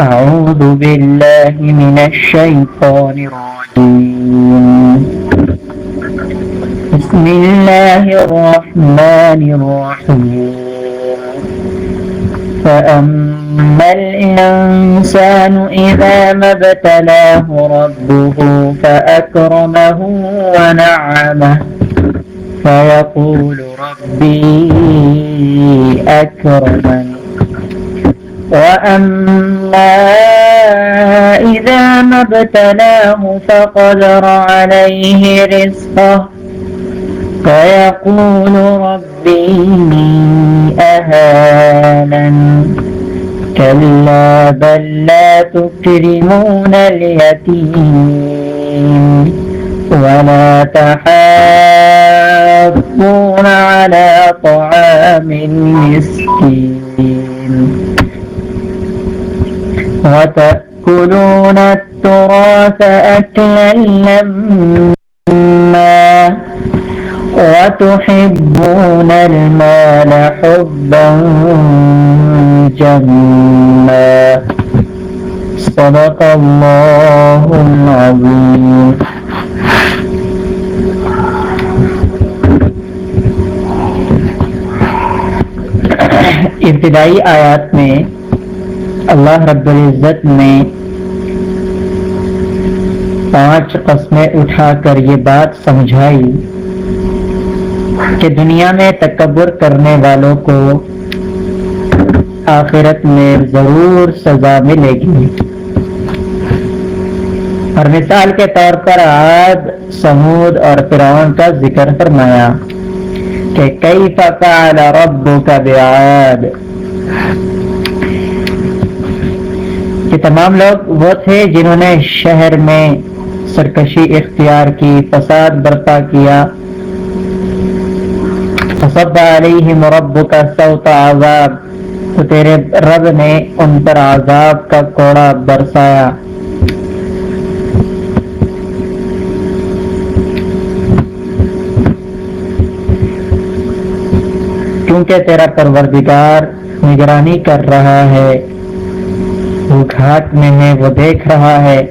أعوذ بالله من الشيطان الرجيم. بسم الله الرحمن الرحيم. فأما الإنسان إذا ما ابتلاه ربه فأكرمه ونعمه. فيقول ربي أكرمن وأما إذا ما ابتلاه فقدر عليه رزقه فيقول ربي أهانن كلا بل لا تكرمون اليتيم ولا تحاضون على طعام المسكين وتأكلون التراث أكلا لما وتحبون المال حبا جما. صدق الله العظيم. ابتدائی آیات میں اللہ رب العزت نے پانچ قسمیں اٹھا کر یہ بات سمجھائی کہ دنیا میں تکبر کرنے والوں کو آخرت میں ضرور سزا ملے گی۔ اور مثال کے طور پر آج سمود اور فرعون کا ذکر فرمایا کہ کئی فقال ربو کا بیاد یہ تمام لوگ وہ تھے جنہوں نے شہر میں سرکشی اختیار کی، فساد برپا کیا۔ فصب علیہم ربک سوط عذاب۔ تو تیرے رب نے ان پر عذاب کا کوڑا برسایا۔ کیونکہ تیرا پروردگار نگرانی کر رہا ہے۔ گھاٹ میں ہے وہ دیکھ رہا ہے۔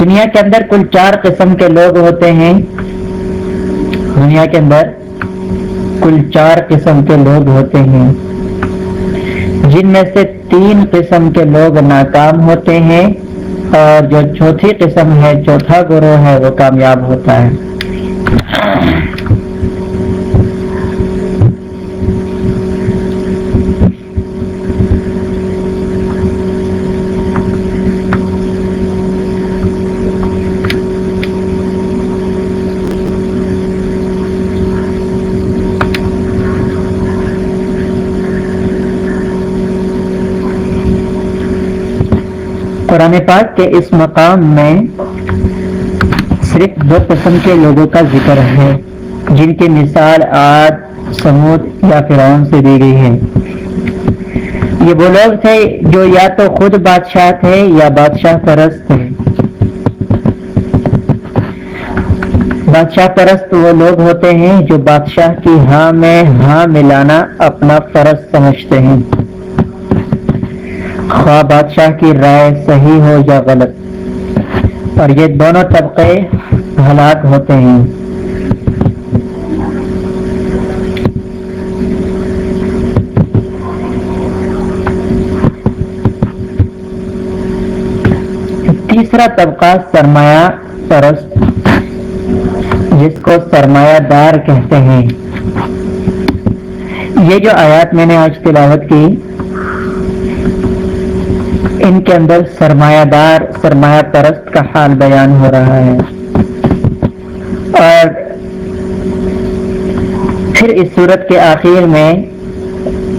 دنیا کے اندر کل چار قسم کے لوگ ہوتے ہیں۔ دنیا کے اندر کل چار قسم کے لوگ ہوتے ہیں۔ جن میں سے تین قسم کے لوگ ناکام ہوتے ہیں اور جو چوتھی قسم ہے، چوتھا گروہ ہے، وہ کامیاب ہوتا ہے۔ قرآن پاک کے اس مقام میں صرف دو قسم کے لوگوں کا ذکر ہے، جن کی مثال آج سمود یا فرعون سے دی گئی ہے۔ یہ وہ لوگ تھے جو یا تو خود بادشاہ تھے یا بادشاہ پرست تھے۔ بادشاہ پرست وہ لوگ ہوتے ہیں جو بادشاہ کی ہاں میں ہاں ملانا اپنا فرض سمجھتے ہیں۔ خواہ بادشاہ کی رائے صحیح ہو یا غلط، اور یہ دونوں طبقے ہلاک ہوتے ہیں۔ تیسرا طبقہ سرمایہ پرست، جس کو سرمایہ دار کہتے ہیں۔ یہ جو آیات میں نے آج تلاوت کی ان کے اندر سرمایہ دار، سرمایہ پرست کا حال بیان ہو رہا ہے۔ اور پھر اس صورت کے آخر میں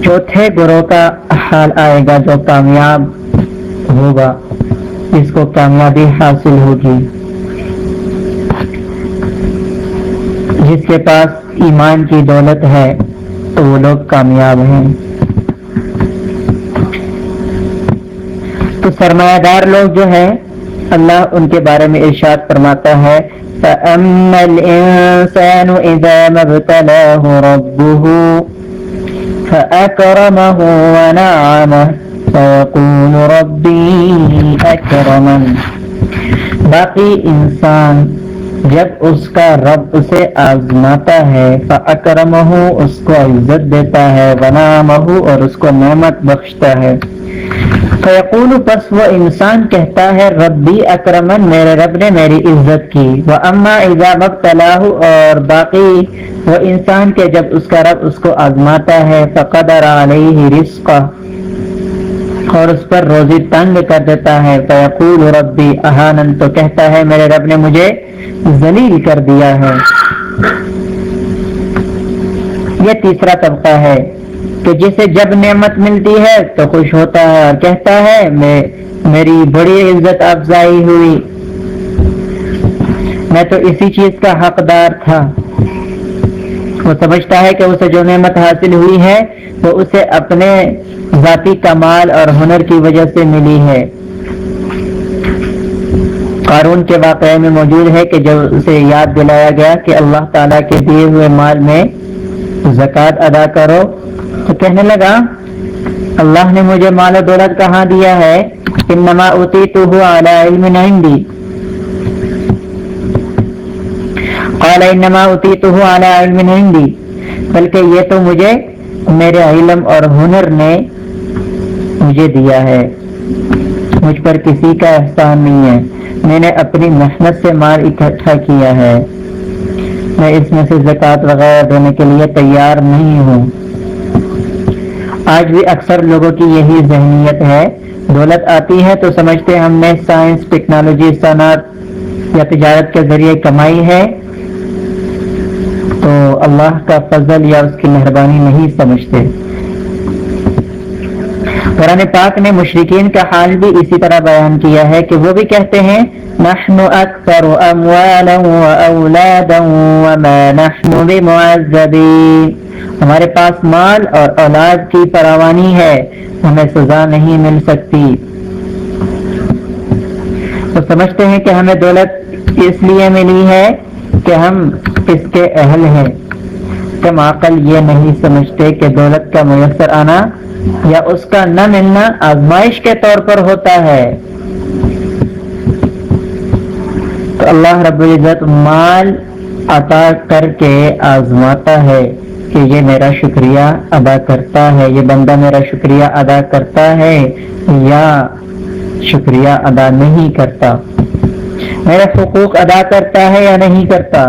چوتھے گروہ کا حال آئے گا جو کامیاب ہوگا، جس کو کامیابی حاصل ہوگی۔ جس کے پاس ایمان کی دولت ہے، تو وہ لوگ کامیاب ہیں۔ تو سرمایہ دار لوگ جو ہیں، اللہ ان کے بارے میں ارشاد فرماتا ہے، فَأَمَّا الْإِنسَانُ إِذَا مَبْتَلَاهُ رَبُّهُ فَأَكْرَمَهُ وَنَعَمَهُ فيقول رَبِّي أكرمن۔ باقی انسان جب اس کا رب اسے آزماتا ہے فاکرمہ اس کو عزت دیتا ہے ونامہ اور اس کو نعمت بخشتا ہے۔ فیقول، پس وہ انسان کہتا ہے، ربی اکرمن، میرے رب نے میری عزت کی۔ وہ اما اذا مبتلاہ، اور باقی وہ انسان کے جب اس کا رب اس کو آزماتا ہے، فقدر علیہ رزقہ۔ اور اس پر روزی تنگ کر دیتا ہے۔ فیقول ربی احانن تو کہتا ہے، میرے رب نے مجھے ذلیل کر دیا ہے۔ یہ تیسرا طبقہ ہے کہ جسے جب نعمت ملتی ہے تو خوش ہوتا ہے اور کہتا ہے، میں میری بڑی عزت افزائی ہوئی۔ میں تو اسی چیز کا حقدار تھا۔ وہ سمجھتا ہے کہ اسے جو نعمت حاصل ہوئی ہے، وہ اسے اپنے ذاتی کمال اور ہنر کی وجہ سے ملی ہے۔ قارون کے واقعے میں موجود ہے کہ جب اسے یاد دلایا گیا کہ اللہ تعالیٰ کے دیے ہوئے مال میں زکوٰۃ ادا کرو، تو کہنے لگا، اللہ نے مجھے مال و دولت کہاں دیا ہے؟ انما علم عندي قال انما اتی تو علم عندي بلکہ یہ تو مجھے، میرے علم اور ہنر نے مجھے دیا ہے۔ مجھ پر کسی کا احسان نہیں ہے۔ میں نے اپنی محنت سے مال اکٹھا کیا ہے۔ میں اس میں سے زکوٰۃ وغیرہ دینے کے لیے تیار نہیں ہوں۔ آج بھی اکثر لوگوں کی یہی ذہنیت ہے۔ دولت آتی ہے تو سمجھتے ہم نے سائنس، ٹیکنالوجی، صنعت یا تجارت کے ذریعے کمائی ہے۔ اللہ کا فضل یا اس کی مہربانی نہیں سمجھتے۔ قرآن پاک نے مشرقین کا حال بھی اسی طرح بیان کیا ہے کہ وہ بھی کہتے ہیں، نحن اکثر اموالا و اولادا وما نحن بمعذبین۔ ہمارے پاس مال اور اولاد کی فراوانی ہے، ہمیں سزا نہیں مل سکتی۔ تو سمجھتے ہیں کہ ہمیں دولت اس لیے ملی ہے کہ ہم اس کے اہل ہیں۔ کم عقل یہ نہیں سمجھتے کہ دولت کا میسر آنا یا اس کا نہ ملنا آزمائش کے طور پر ہوتا ہے۔ تو اللہ رب العزت مال عطا کر کے آزماتا ہے کہ یہ میرا شکریہ ادا کرتا ہے، یہ بندہ میرا شکریہ ادا کرتا ہے یا شکریہ ادا نہیں کرتا۔ میرا حقوق ادا کرتا ہے یا نہیں کرتا؟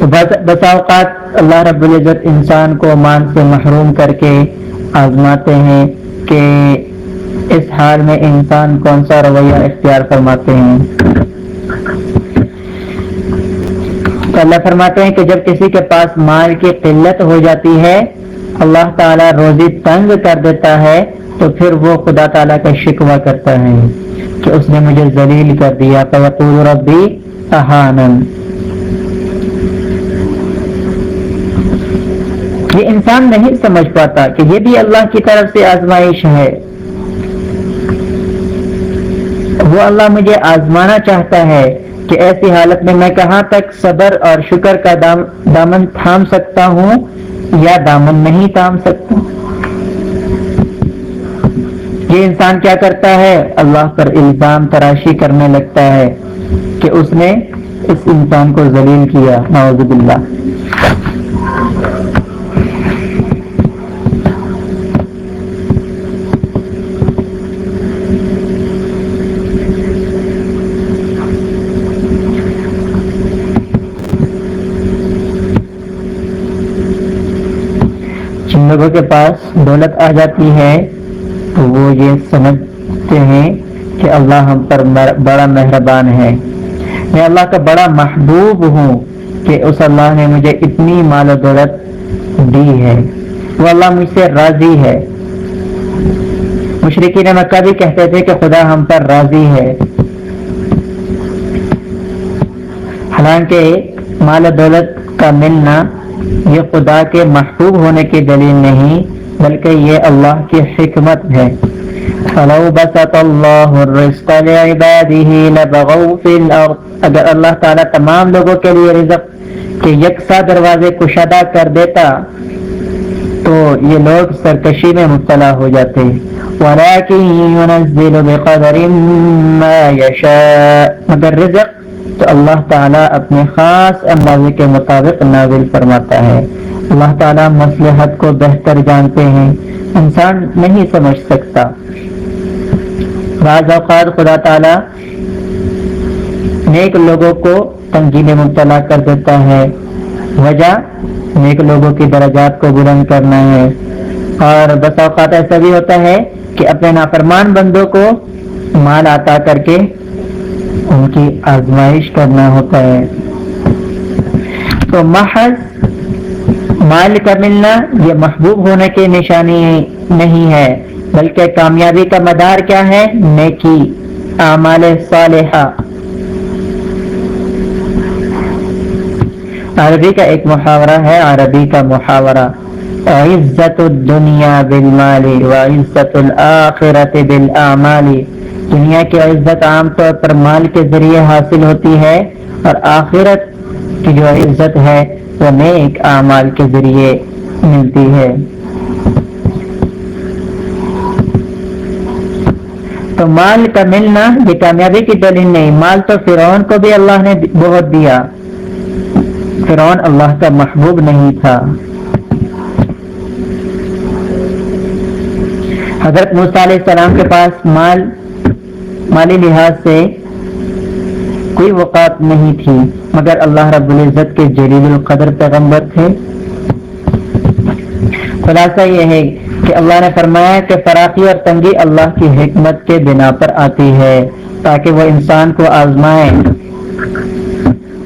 بس اوقات اللہ رب العزت انسان کو مان سے محروم کر کے آزماتے ہیں کہ اس حال میں انسان کون سا رویہ اختیار فرماتے ہیں۔ تو اللہ فرماتے ہیں کہ جب کسی کے پاس مال کی قلت ہو جاتی ہے، اللہ تعالیٰ روزی تنگ کر دیتا ہے، تو پھر وہ خدا تعالیٰ کا شکوہ کرتا ہے کہ اس نے مجھے ذلیل کر دیا۔ ربی احانند یہ انسان نہیں سمجھ پاتا کہ یہ بھی اللہ کی طرف سے آزمائش ہے۔ وہ اللہ مجھے آزمانا چاہتا ہے کہ ایسی حالت میں میں کہاں تک صبر اور شکر کا دام، دامن تھام سکتا ہوں یا دامن نہیں تھام سکتا۔ یہ انسان کیا کرتا ہے؟ اللہ پر الزام تراشی کرنے لگتا ہے کہ اس نے اس انسان کو ذلیل کیا۔ نعوذ باللہ۔ لوگوں کے پاس دولت آ جاتی ہے، تو وہ یہ سمجھتے ہیں کہ اللہ ہم پر بڑا مہربان ہے۔ میں اللہ کا بڑا محبوب ہوں کہ اس اللہ نے مجھے اتنی مال و دولت دی ہے۔ وہ اللہ مجھ سے راضی ہے۔ مشرقی نے مکہ بھی کہتے تھے کہ خدا ہم پر راضی ہے۔ حالانکہ مال و دولت کا ملنا یہ خدا کے محبوب ہونے کی دلیل نہیں، بلکہ یہ اللہ کی حکمت ہے۔ فلو بسط اللہ الرزق لعباده لبغوا في الارض اگر اللہ تعالیٰ تمام لوگوں کے لیے رزق کہ یکساں دروازے کشادہ کر دیتا، تو یہ لوگ سرکشی میں مبتلا ہو جاتے۔ ولیکن ينزل بقدر ما یشاء مگر رزق تو اللہ تعالیٰ اپنے خاص اندازے کے مطابق نازل فرماتا ہے۔ اللہ تعالیٰ مسلحت کو بہتر جانتے ہیں۔ انسان نہیں سمجھ سکتا۔ بعض اوقات خدا تعالیٰ نیک لوگوں کو تنگی میں مبتلا کر دیتا ہے۔ وجہ نیک لوگوں کی درجات کو بلند کرنا ہے۔ اور بس اوقات ایسا بھی ہوتا ہے کہ اپنے نافرمان بندوں کو مال عطا کر کے ان کی آزمائش کرنا ہوتا ہے۔ تو محض مال کا ملنا یہ محبوب ہونے کی نشانی نہیں ہے، بلکہ کامیابی کا مدار کیا ہے؟ نیکی، اعمال صالحہ۔ عربی کا ایک محاورہ ہے، عربی کا محاورہ۔ عزت الدنیا بالمال و عزت الاخرت بالاعمال دنیا کی عزت عام طور پر مال کے ذریعے حاصل ہوتی ہے اور آخرت کی جو عزت ہے وہ نیک اعمال کے ذریعے ملتی ہے۔ تو مال کا ملنا یہ کامیابی کی دلیل نہیں، مال تو فرعون کو بھی اللہ نے بہت دیا۔ فرعون اللہ کا محبوب نہیں تھا۔ حضرت موسیٰ علیہ السلام کے پاس مال مالی لحاظ سے کوئی وقات نہیں تھی، مگر اللہ رب العزت کے جلیل القدر پیغمبر تھے۔ خلاصہ یہ ہے کہ اللہ نے فرمایا کہ فراقی اور تنگی اللہ کی حکمت کے بنا پر آتی ہے، تاکہ وہ انسان کو آزمائے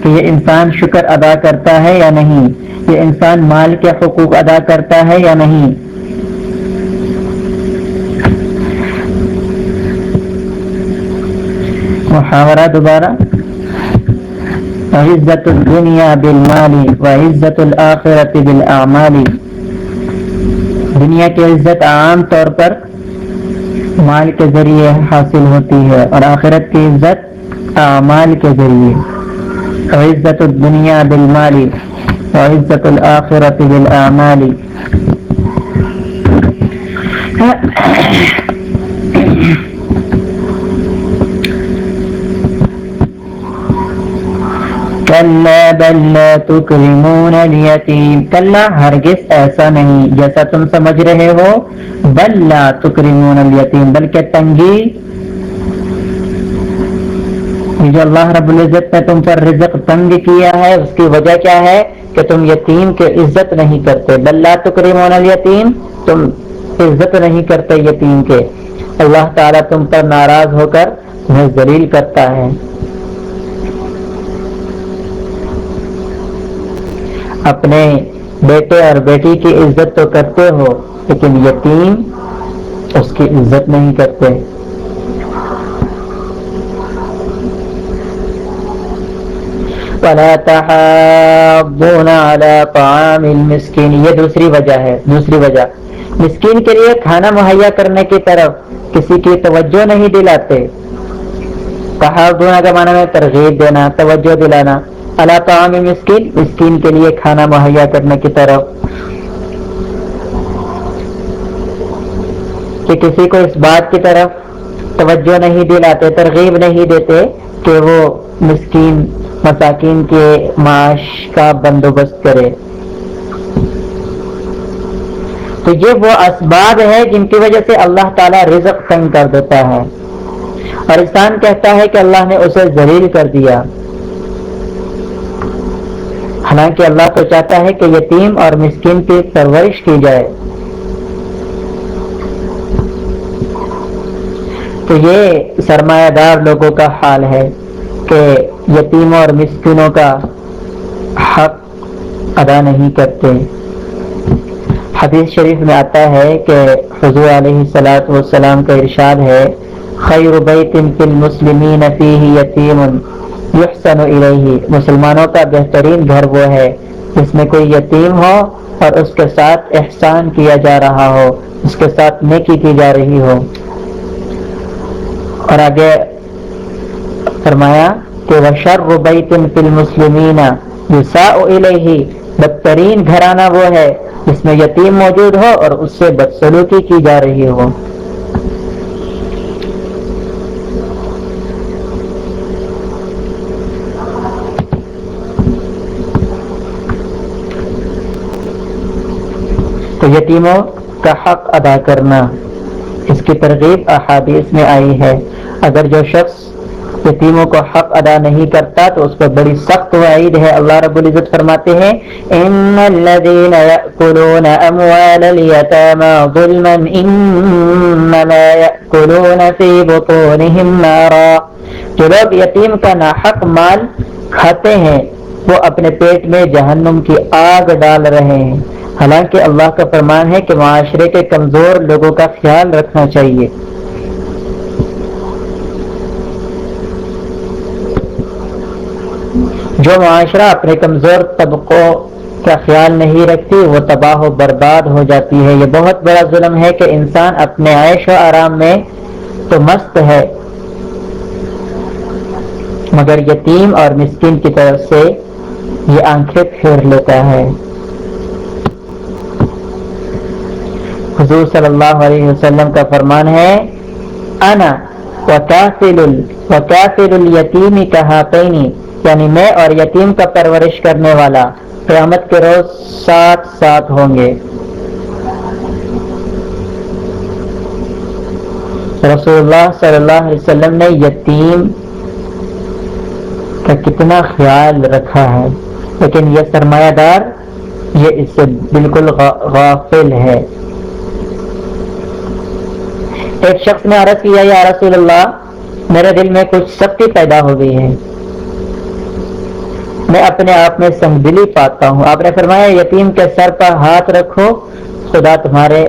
کہ یہ انسان شکر ادا کرتا ہے یا نہیں، یہ انسان مال کے حقوق ادا کرتا ہے یا نہیں۔ محاورہ دوبارہ۔ عزت الدنیا بالمال و عزت الآخرت بالاعمال دنیا کی عزت عام طور پر مال کے ذریعے حاصل ہوتی ہے اور آخرت کی عزت اعمال کے ذریعے۔ عزت الدنیا بالمال و عزت الآخرت بالاعمال کل ہرگز ایسا نہیں، جیسا تم سمجھ رہے ہو، بل تکریمون الیتیم بلکہ تنگی جو اللہ رب العزت نے تم پر رزق تنگ کیا ہے، اس کی وجہ کیا ہے؟ کہ تم یتیم کے عزت نہیں کرتے۔ بلّہ تکریمون الیتیم تم عزت نہیں کرتے یتیم کے۔ اللہ تعالیٰ تم پر ناراض ہو کر تمہیں ذلیل کرتا ہے۔ اپنے بیٹے اور بیٹی کی عزت تو کرتے ہو، لیکن یتیم اس کی عزت نہیں کرتے۔ یہ دوسری وجہ ہے، دوسری وجہ۔ مسکین کے لیے کھانا مہیا کرنے کی طرف کسی کی توجہ نہیں دلاتے۔ کہا کا معنی میں ترغیب دینا، توجہ دلانا۔ اللہ تعامی مسکین مسکین کے لیے کھانا مہیا کرنے کی طرف۔ کہ کسی کو اس بات کی طرف توجہ نہیں دلاتے، ترغیب نہیں دیتے کہ وہ مسکین، مساکین کے معاش کا بندوبست کرے۔ تو یہ وہ اسباب ہے جن کی وجہ سے اللہ تعالیٰ رزق تنگ کر دیتا ہے۔ اور انسان کہتا ہے کہ اللہ نے اسے ذلیل کر دیا۔ حالانکہ اللہ تو چاہتا ہے کہ یتیم اور مسکین کی پرورش کی جائے۔ تو یہ سرمایہ دار لوگوں کا حال ہے کہ یتیموں اور مسکینوں کا حق ادا نہیں کرتے۔ حدیث شریف میں آتا ہے کہ حضور علیہ سلاۃ والسلام کا ارشاد ہے، خیر بیت فی المسلمین فیہ یتیم۔ یحسن الیہ، مسلمانوں کا بہترین گھر وہ ہے، جس میں کوئی یتیم ہو اور اس کے ساتھ احسان کیا جا رہا ہو، اس کے ساتھ نیکی کی جا رہی ہو۔ اور آگے فرمایا کہ وہ شر بیت فی المسلمین ہی بدترین گھرانہ وہ ہے، جس میں یتیم موجود ہو اور اس سے بدسلوکی کی جا رہی ہو۔ تو یتیموں کا حق ادا کرنا۔ اس کی ترغیب احادیث میں آئی ہے۔ اگر جو شخص یتیموں کو حق ادا نہیں کرتا تو اس پر بڑی سخت وعید ہے۔ اللہ رب العزت فرماتے ہیں، ان الذين ياكلون اموال اليتامى ظلما انما ياكلون في بطونهم نارا۔ جو لوگ یتیم کا ناحق مال کھاتے ہیں، وہ اپنے پیٹ میں جہنم کی آگ ڈال رہے ہیں۔ حالانکہ اللہ کا فرمان ہے کہ معاشرے کے کمزور لوگوں کا خیال رکھنا چاہیے۔ جو معاشرہ اپنے کمزور طبقوں کا خیال نہیں رکھتی، وہ تباہ و برباد ہو جاتی ہے۔ یہ بہت بڑا ظلم ہے کہ انسان اپنے عیش و آرام میں تو مست ہے، مگر یتیم اور مسکین کی طرف سے یہ آنکھیں پھیر لیتا ہے۔ حضور صلی اللہ علیہ وسلم کا فرمان ہے، انا وکافل الیتیم کہا یعنی میں اور یتیم کا پرورش کرنے والا قیامت کے روز ساتھ ساتھ ہوں گے۔ رسول اللہ صلی اللہ علیہ وسلم نے یتیم کا کتنا خیال رکھا ہے، لیکن یہ سرمایہ دار، یہ اس سے بالکل غافل ہے۔ ایک شخص نے عرض کیا، یا رسول اللہ، میرے دل میں کچھ سختی پیدا ہو گئی ہے۔ میں اپنے آپ میں سنگدلی پاتا ہوں۔ آپ نے فرمایا، یتیم کے سر پر ہاتھ رکھو، خدا تمہارے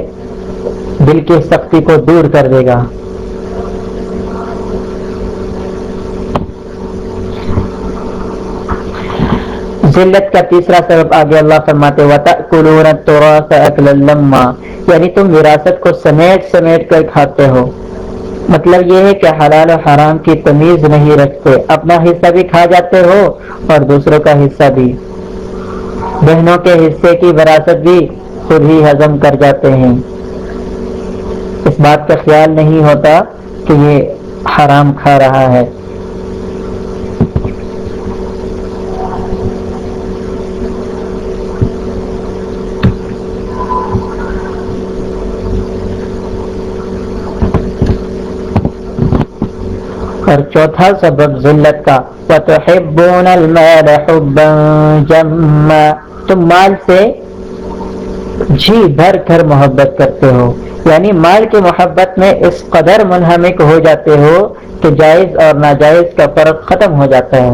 دل کی سختی کو دور کر دے گا۔ ذلت کا تیسرا سبب آگے اللہ فرماتے یعنی تم وراثت کو سمیٹ سمیٹ کر کھاتے ہو مطلب یہ ہے کہ حلال و حرام کی تمیز نہیں رکھتے اپنا حصہ بھی کھا جاتے ہو اور دوسروں کا حصہ بھی بہنوں کے حصے کی وراثت بھی خود ہی ہضم کر جاتے ہیں اس بات کا خیال نہیں ہوتا کہ یہ حرام کھا رہا ہے اور چوتھا سبب ذلت کا۔ وَتُحِبُّونَ الْمَالَ حُبًّا جَمَّا۔ تم مال سے جھی بھر کر محبت کرتے ہو۔ یعنی مال کی محبت میں اس قدر منہمک ہو جاتے ہو کہ جائز اور ناجائز کا فرق ختم ہو جاتا ہے۔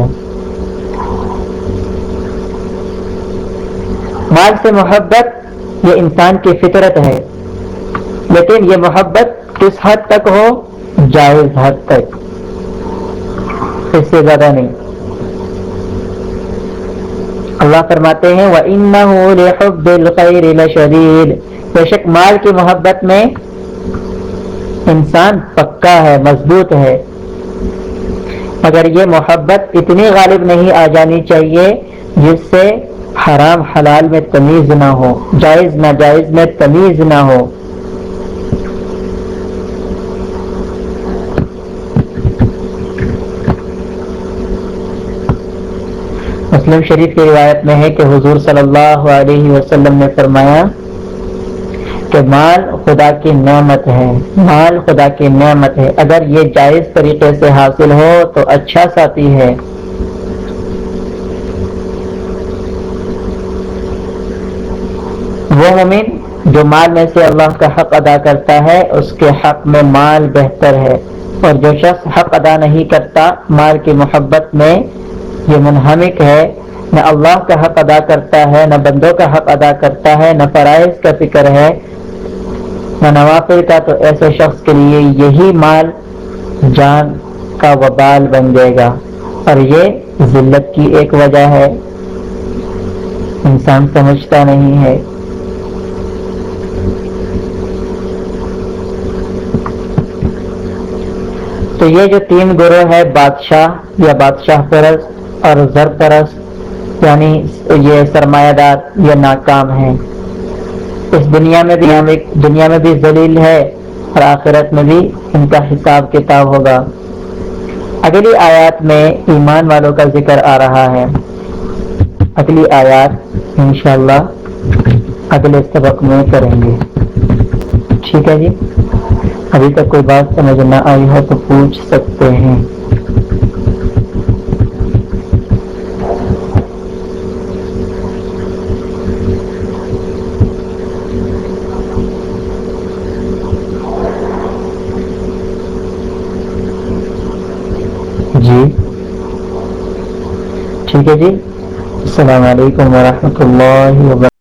مال سے محبت یہ انسان کی فطرت ہے، لیکن یہ محبت کس حد تک ہو؟ جائز حد تک۔ سے اس سے زیادہ نہیں۔ اللہ فرماتے ہیں، وَإِنَّهُ لِحُبِّ الْخَيْرِ لَشَدِيدٌ۔ بے شک مال کی محبت میں انسان پکا ہے، مضبوط ہے۔ مگر یہ محبت اتنی غالب نہیں آ جانی چاہیے جس سے حرام حلال میں تمیز نہ ہو، جائز ناجائز میں تمیز نہ ہو۔ مسلم شریف کی روایت میں ہے کہ حضور صلی اللہ علیہ وسلم نے فرمایا کہ مال خدا کی نعمت ہے، مال خدا کی نعمت ہے۔ اگر یہ جائز طریقے سے حاصل ہو تو اچھا ساتھی ہے۔ وہ مومن جو مال میں سے اللہ کا حق ادا کرتا ہے، اس کے حق میں مال بہتر ہے۔ اور جو شخص حق ادا نہیں کرتا، مال کی محبت میں یہ منہمک ہے، نہ اللہ کا حق ادا کرتا ہے، نہ بندوں کا حق ادا کرتا ہے، نہ فرائض کا فکر ہے۔ نہ نوافل کا تو ایسے شخص کے لیے یہی مال جان کا وبال بن جائے گا۔ اور یہ ذلت کی ایک وجہ ہے۔ انسان سمجھتا نہیں ہے۔ تو یہ جو تین گروہ ہے، بادشاہ یا بادشاہ پرست اور زر پرست یعنی یہ سرمایہ دار، یہ ناکام ہیں۔ اس دنیا میں بھی، دنیا میں بھی ذلیل ہے اور آخرت میں بھی ان کا حساب کتاب ہوگا۔ اگلی آیات میں ایمان والوں کا ذکر آ رہا ہے۔ اگلی آیات انشاءاللہ اگلے سبق میں کریں گے۔ ٹھیک ہے جی؟ ابھی تک کوئی بات سمجھ نہ آئی ہو تو پوچھ سکتے ہیں جی ٹھیک ہے جی؟ السلام علیکم ورحمۃ اللہ وبرکاتہ۔